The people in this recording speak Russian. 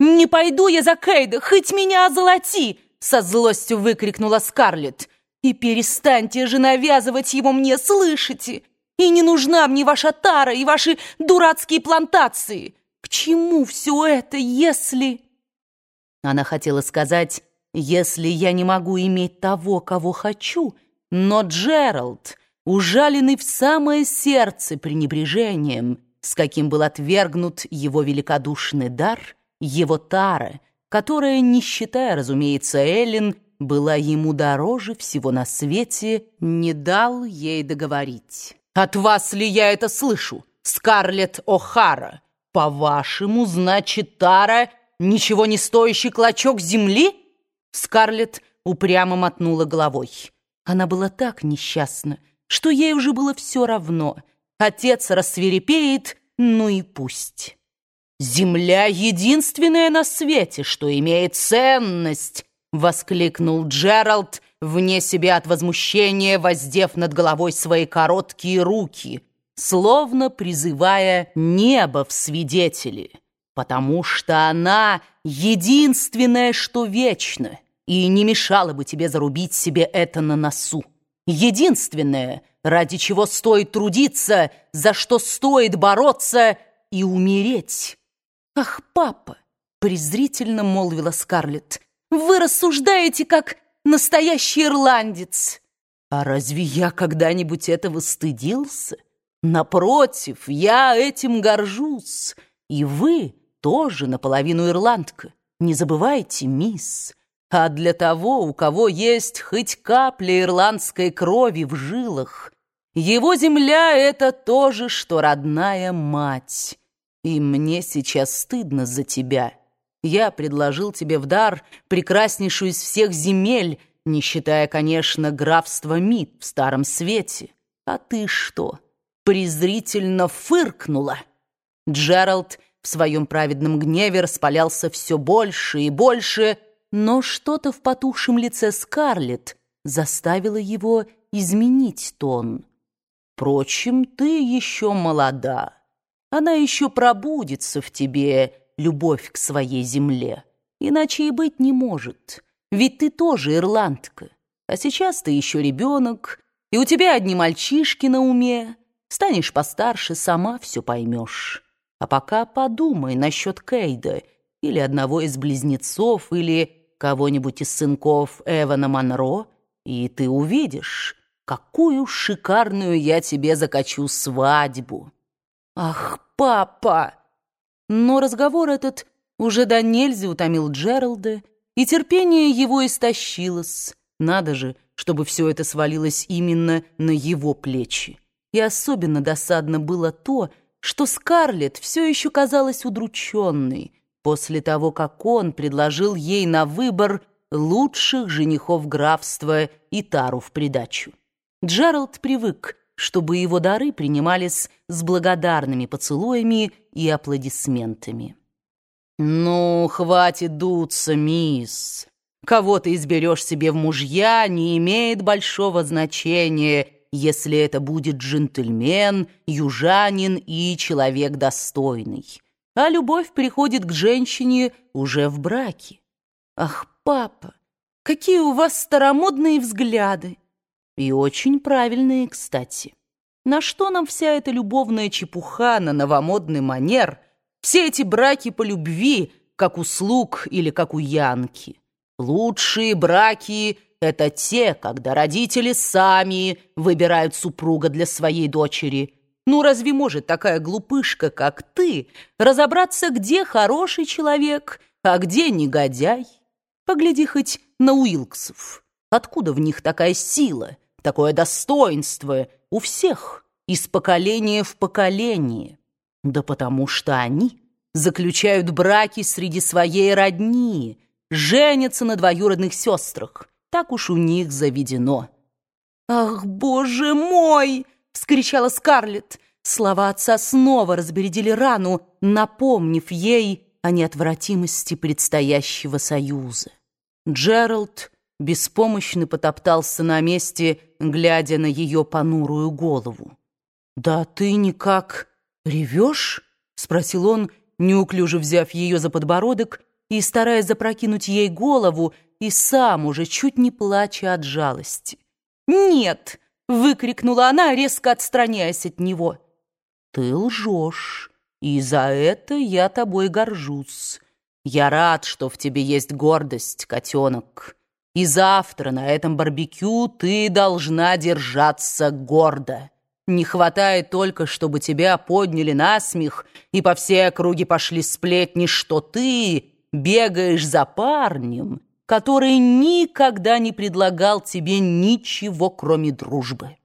«Не пойду я за Кейда, хоть меня озолоти!» Со злостью выкрикнула Скарлетт. «И перестаньте же навязывать его мне, слышите? И не нужна мне ваша тара и ваши дурацкие плантации! К чему все это, если...» Она хотела сказать, «если я не могу иметь того, кого хочу», но Джеральд, ужаленный в самое сердце пренебрежением, с каким был отвергнут его великодушный дар, его тара, которая, не считая, разумеется, Эллен, была ему дороже всего на свете, не дал ей договорить. «От вас ли я это слышу, Скарлетт О'Хара? По-вашему, значит, Тара — ничего не стоящий клочок земли?» Скарлетт упрямо мотнула головой. Она была так несчастна, что ей уже было все равно. Отец рассверепеет, ну и пусть. «Земля единственная на свете, что имеет ценность!» — воскликнул Джеральд, вне себя от возмущения, воздев над головой свои короткие руки, словно призывая небо в свидетели, потому что она единственное, что вечно, и не мешало бы тебе зарубить себе это на носу. Единственное, ради чего стоит трудиться, за что стоит бороться и умереть. «Ах, папа!» — презрительно молвила Скарлетт. «Вы рассуждаете, как настоящий ирландец!» «А разве я когда-нибудь этого стыдился? Напротив, я этим горжусь. И вы тоже наполовину ирландка. Не забывайте, мисс. А для того, у кого есть хоть капля ирландской крови в жилах, его земля — это то же, что родная мать». И мне сейчас стыдно за тебя. Я предложил тебе в дар прекраснейшую из всех земель, не считая, конечно, графства Мид в Старом Свете. А ты что, презрительно фыркнула? Джеральд в своем праведном гневе распалялся все больше и больше, но что-то в потухшем лице Скарлетт заставило его изменить тон. Впрочем, ты еще молода. Она еще пробудится в тебе, любовь к своей земле. Иначе и быть не может. Ведь ты тоже ирландка. А сейчас ты еще ребенок, и у тебя одни мальчишки на уме. Станешь постарше, сама все поймешь. А пока подумай насчет Кейда или одного из близнецов, или кого-нибудь из сынков Эвана Монро, и ты увидишь, какую шикарную я тебе закачу свадьбу». «Ах, папа!» Но разговор этот уже до нельзя утомил Джералда, и терпение его истощилось. Надо же, чтобы все это свалилось именно на его плечи. И особенно досадно было то, что Скарлетт все еще казалась удрученной после того, как он предложил ей на выбор лучших женихов графства и тару в придачу. Джеральд привык чтобы его дары принимались с благодарными поцелуями и аплодисментами. «Ну, хватит дуться, мисс. Кого ты изберешь себе в мужья, не имеет большого значения, если это будет джентльмен, южанин и человек достойный. А любовь приходит к женщине уже в браке. Ах, папа, какие у вас старомодные взгляды! И очень правильные, кстати. На что нам вся эта любовная чепуха на новомодный манер? Все эти браки по любви, как у слуг или как у янки. Лучшие браки — это те, когда родители сами выбирают супруга для своей дочери. Ну разве может такая глупышка, как ты, разобраться, где хороший человек, а где негодяй? Погляди хоть на Уилксов. Откуда в них такая сила? такое достоинство у всех, из поколения в поколение. Да потому что они заключают браки среди своей родни, женятся на двоюродных сестрах. Так уж у них заведено. «Ах, боже мой!» — вскричала Скарлетт. Слова отца снова разбередили рану, напомнив ей о неотвратимости предстоящего союза. Джеральд беспомощно потоптался на месте, глядя на ее понурую голову. «Да ты никак ревешь?» — спросил он, неуклюже взяв ее за подбородок и стараясь запрокинуть ей голову, и сам уже чуть не плача от жалости. «Нет!» — выкрикнула она, резко отстраняясь от него. «Ты лжешь, и за это я тобой горжусь. Я рад, что в тебе есть гордость, котенок. И завтра на этом барбекю ты должна держаться гордо. Не хватает только, чтобы тебя подняли на смех, и по всей округе пошли сплетни, что ты бегаешь за парнем, который никогда не предлагал тебе ничего, кроме дружбы.